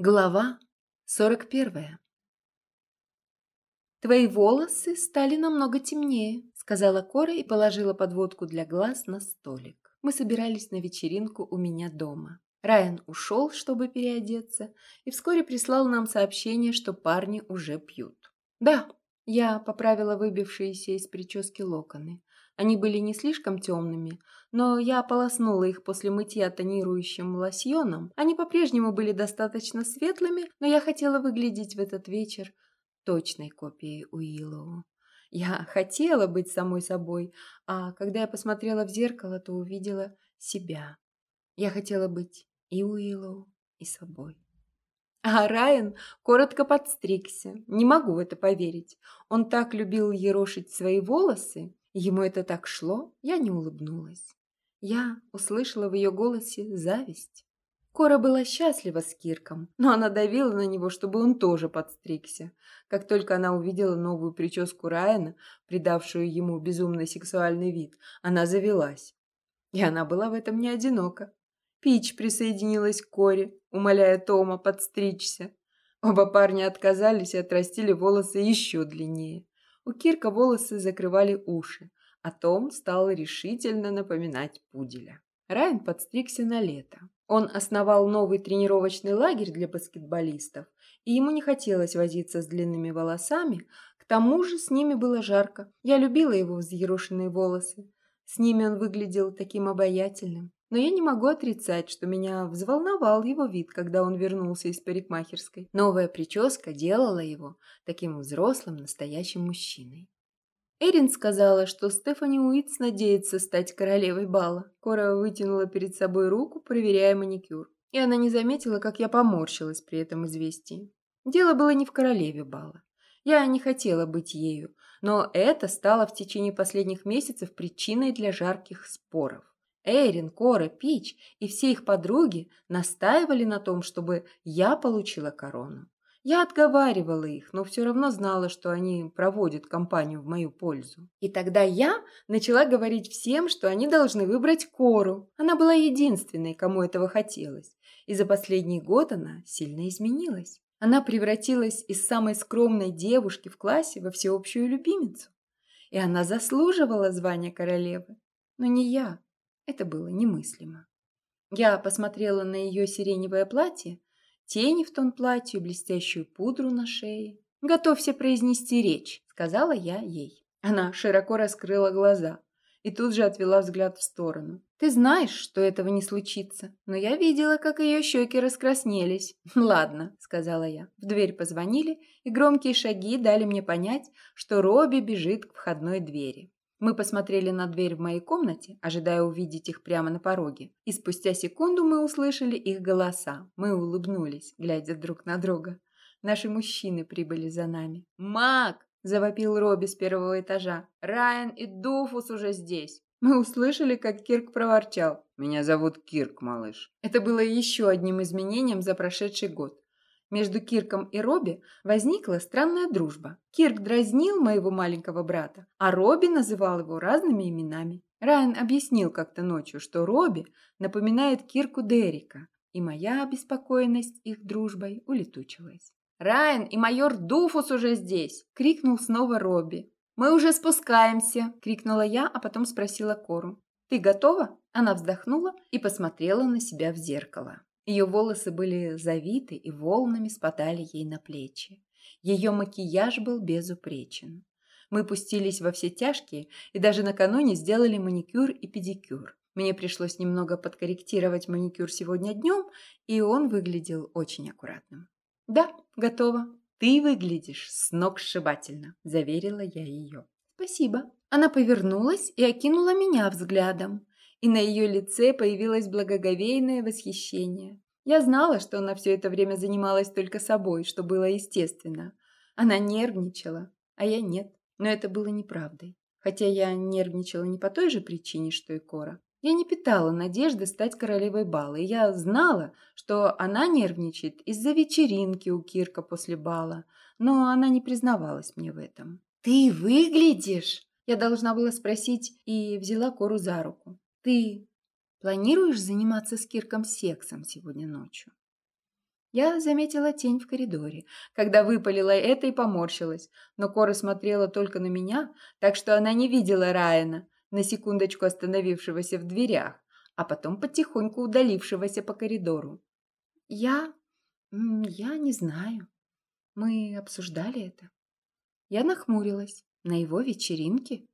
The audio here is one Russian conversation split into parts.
Глава 41 «Твои волосы стали намного темнее», — сказала Кора и положила подводку для глаз на столик. Мы собирались на вечеринку у меня дома. Райан ушел, чтобы переодеться, и вскоре прислал нам сообщение, что парни уже пьют. «Да», — я поправила выбившиеся из прически локоны. Они были не слишком темными, но я ополоснула их после мытья тонирующим лосьоном. Они по-прежнему были достаточно светлыми, но я хотела выглядеть в этот вечер точной копией Уиллоу. Я хотела быть самой собой, а когда я посмотрела в зеркало, то увидела себя. Я хотела быть и Уиллоу, и собой. А Райан коротко подстригся. Не могу в это поверить. Он так любил ерошить свои волосы, Ему это так шло, я не улыбнулась. Я услышала в ее голосе зависть. Кора была счастлива с Кирком, но она давила на него, чтобы он тоже подстригся. Как только она увидела новую прическу Райана, придавшую ему безумный сексуальный вид, она завелась. И она была в этом не одинока. Пич присоединилась к Коре, умоляя Тома подстричься. Оба парня отказались и отрастили волосы еще длиннее. У Кирка волосы закрывали уши, а Том стал решительно напоминать пуделя. Райан подстригся на лето. Он основал новый тренировочный лагерь для баскетболистов, и ему не хотелось возиться с длинными волосами, к тому же с ними было жарко. Я любила его взъерошенные волосы. С ними он выглядел таким обаятельным. Но я не могу отрицать, что меня взволновал его вид, когда он вернулся из парикмахерской. Новая прическа делала его таким взрослым, настоящим мужчиной. Эрин сказала, что Стефани Уитс надеется стать королевой бала. Кора вытянула перед собой руку, проверяя маникюр. И она не заметила, как я поморщилась при этом известии. Дело было не в королеве бала. Я не хотела быть ею, но это стало в течение последних месяцев причиной для жарких споров. Эйрин, Кора, Пич и все их подруги настаивали на том, чтобы я получила корону. Я отговаривала их, но все равно знала, что они проводят кампанию в мою пользу. И тогда я начала говорить всем, что они должны выбрать Кору. Она была единственной, кому этого хотелось. И за последний год она сильно изменилась. Она превратилась из самой скромной девушки в классе во всеобщую любимицу. И она заслуживала звания королевы. Но не я. Это было немыслимо. Я посмотрела на ее сиреневое платье, тени в тон платью, блестящую пудру на шее. «Готовься произнести речь», — сказала я ей. Она широко раскрыла глаза и тут же отвела взгляд в сторону. «Ты знаешь, что этого не случится, но я видела, как ее щеки раскраснелись». «Ладно», — сказала я. В дверь позвонили, и громкие шаги дали мне понять, что Робби бежит к входной двери. Мы посмотрели на дверь в моей комнате, ожидая увидеть их прямо на пороге. И спустя секунду мы услышали их голоса. Мы улыбнулись, глядя друг на друга. Наши мужчины прибыли за нами. «Мак!» – завопил Робби с первого этажа. «Райан и Дуфус уже здесь!» Мы услышали, как Кирк проворчал. «Меня зовут Кирк, малыш». Это было еще одним изменением за прошедший год. Между Кирком и Робби возникла странная дружба. Кирк дразнил моего маленького брата, а Робби называл его разными именами. Райан объяснил как-то ночью, что Робби напоминает Кирку Дерека, и моя обеспокоенность их дружбой улетучилась. «Райан и майор Дуфус уже здесь!» – крикнул снова Робби. «Мы уже спускаемся!» – крикнула я, а потом спросила Кору. «Ты готова?» Она вздохнула и посмотрела на себя в зеркало. Ее волосы были завиты и волнами спадали ей на плечи. Ее макияж был безупречен. Мы пустились во все тяжкие и даже накануне сделали маникюр и педикюр. Мне пришлось немного подкорректировать маникюр сегодня днем, и он выглядел очень аккуратным. «Да, готово. Ты выглядишь с ног сшибательно», – заверила я ее. «Спасибо». Она повернулась и окинула меня взглядом и на ее лице появилось благоговейное восхищение. Я знала, что она все это время занималась только собой, что было естественно. Она нервничала, а я нет. Но это было неправдой. Хотя я нервничала не по той же причине, что и Кора. Я не питала надежды стать королевой бала, и я знала, что она нервничает из-за вечеринки у Кирка после бала, но она не признавалась мне в этом. «Ты выглядишь?» Я должна была спросить и взяла Кору за руку. Ты планируешь заниматься с Кирком сексом сегодня ночью? Я заметила тень в коридоре, когда выпалила это и поморщилась, но Кора смотрела только на меня, так что она не видела Райана, на секундочку остановившегося в дверях, а потом потихоньку удалившегося по коридору. Я... я не знаю. Мы обсуждали это. Я нахмурилась. На его вечеринке?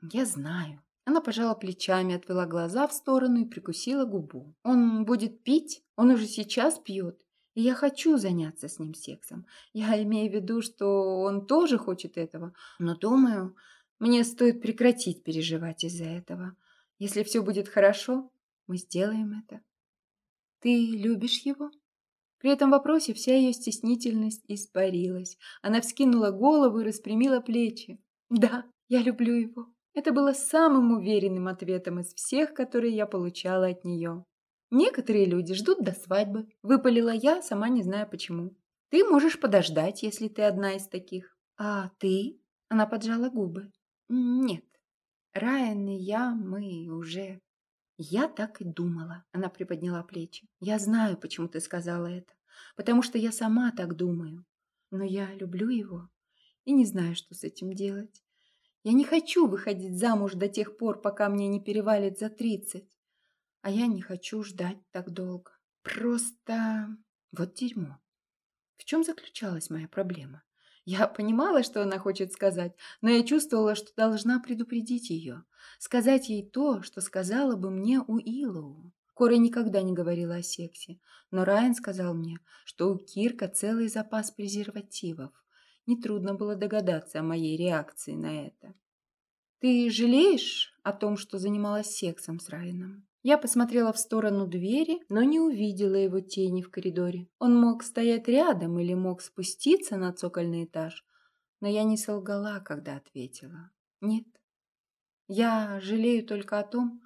Я знаю. Она пожала плечами, отвела глаза в сторону и прикусила губу. Он будет пить? Он уже сейчас пьет. И я хочу заняться с ним сексом. Я имею в виду, что он тоже хочет этого. Но думаю, мне стоит прекратить переживать из-за этого. Если все будет хорошо, мы сделаем это. Ты любишь его? При этом вопросе вся ее стеснительность испарилась. Она вскинула голову и распрямила плечи. Да, я люблю его. Это было самым уверенным ответом из всех, которые я получала от нее. Некоторые люди ждут до свадьбы. Выпалила я, сама не зная почему. Ты можешь подождать, если ты одна из таких. А ты? Она поджала губы. Нет. Райан и я, мы уже... Я так и думала. Она приподняла плечи. Я знаю, почему ты сказала это. Потому что я сама так думаю. Но я люблю его и не знаю, что с этим делать. Я не хочу выходить замуж до тех пор, пока мне не перевалит за тридцать. А я не хочу ждать так долго. Просто вот дерьмо. В чем заключалась моя проблема? Я понимала, что она хочет сказать, но я чувствовала, что должна предупредить ее. Сказать ей то, что сказала бы мне у Илоу. Кора никогда не говорила о сексе, но Райан сказал мне, что у Кирка целый запас презервативов. Нетрудно было догадаться о моей реакции на это. «Ты жалеешь о том, что занималась сексом с Райаном?» Я посмотрела в сторону двери, но не увидела его тени в коридоре. Он мог стоять рядом или мог спуститься на цокольный этаж, но я не солгала, когда ответила. Нет. Я жалею только о том,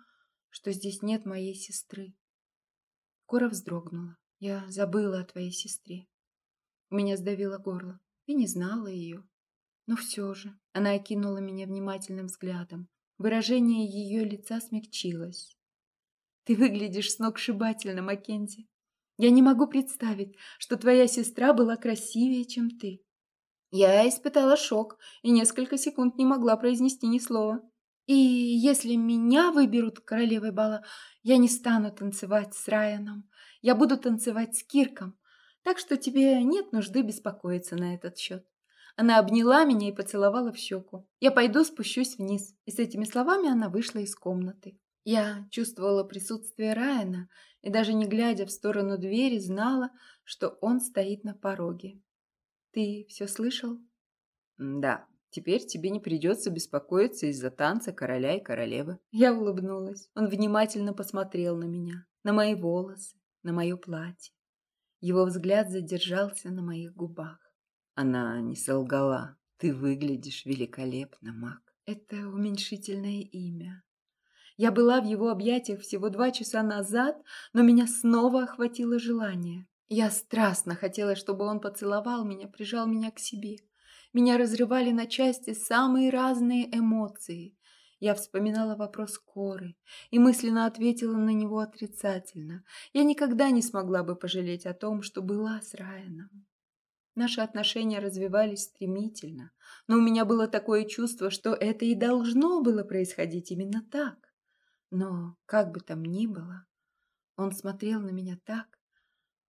что здесь нет моей сестры. Кора вздрогнула. Я забыла о твоей сестре. У меня сдавило горло. И не знала ее. Но все же она окинула меня внимательным взглядом. Выражение ее лица смягчилось. Ты выглядишь сногсшибательно, Маккензи. Я не могу представить, что твоя сестра была красивее, чем ты. Я испытала шок и несколько секунд не могла произнести ни слова. И если меня выберут королевой бала, я не стану танцевать с Райаном. Я буду танцевать с Кирком. Так что тебе нет нужды беспокоиться на этот счет. Она обняла меня и поцеловала в щеку. Я пойду спущусь вниз. И с этими словами она вышла из комнаты. Я чувствовала присутствие Райана и даже не глядя в сторону двери, знала, что он стоит на пороге. «Ты все слышал?» «Да, теперь тебе не придется беспокоиться из-за танца короля и королевы». Я улыбнулась. Он внимательно посмотрел на меня, на мои волосы, на мое платье. Его взгляд задержался на моих губах. Она не солгала. Ты выглядишь великолепно, Мак. Это уменьшительное имя. Я была в его объятиях всего два часа назад, но меня снова охватило желание. Я страстно хотела, чтобы он поцеловал меня, прижал меня к себе. Меня разрывали на части самые разные эмоции. Я вспоминала вопрос Коры и мысленно ответила на него отрицательно. Я никогда не смогла бы пожалеть о том, что была с Райаном. Наши отношения развивались стремительно, но у меня было такое чувство, что это и должно было происходить именно так. Но, как бы там ни было, он смотрел на меня так,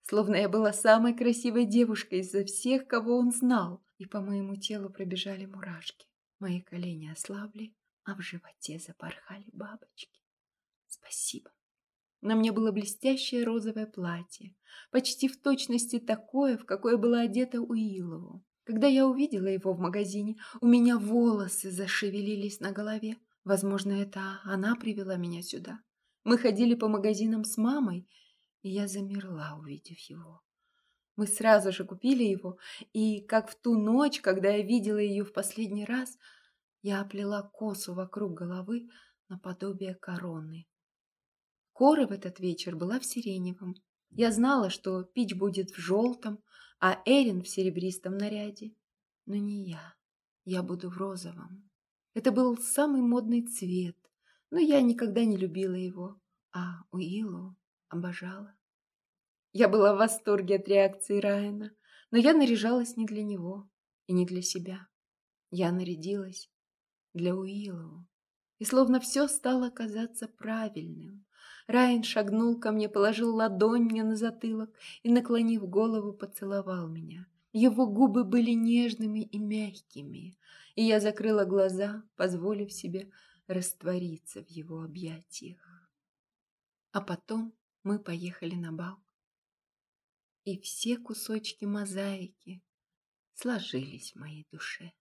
словно я была самой красивой девушкой из всех, кого он знал, и по моему телу пробежали мурашки. Мои колени ослабли, а в животе запорхали бабочки. Спасибо. На мне было блестящее розовое платье, почти в точности такое, в какое была одета Уиллову. Когда я увидела его в магазине, у меня волосы зашевелились на голове. Возможно, это она привела меня сюда. Мы ходили по магазинам с мамой, и я замерла, увидев его. Мы сразу же купили его, и, как в ту ночь, когда я видела ее в последний раз, я оплела косу вокруг головы наподобие короны. Кора в этот вечер была в сиреневом. Я знала, что Пич будет в желтом, а Эрин в серебристом наряде. Но не я. Я буду в розовом. Это был самый модный цвет, но я никогда не любила его, а Уиллу обожала. Я была в восторге от реакции Райана, но я наряжалась не для него и не для себя. Я нарядилась для Уиллоу. И словно все стало казаться правильным. Райан шагнул ко мне, положил ладонь мне на затылок и, наклонив голову, поцеловал меня. Его губы были нежными и мягкими, и я закрыла глаза, позволив себе раствориться в его объятиях. А потом мы поехали на бал. И все кусочки мозаики сложились в моей душе.